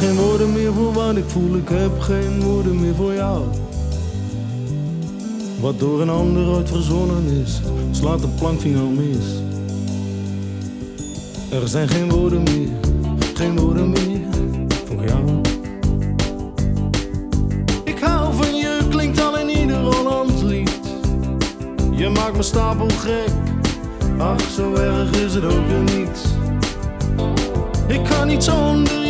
geen woorden meer voor wat ik voel, ik heb geen woorden meer voor jou. Wat door een ander ooit verzonnen is, slaat de plankvinger mis. Er zijn geen woorden meer, geen woorden meer voor jou. Ik hou van je, klinkt al in ieder lied. Je maakt me stapel gek, ach zo erg is het ook weer niet. Ik kan niet zonder je,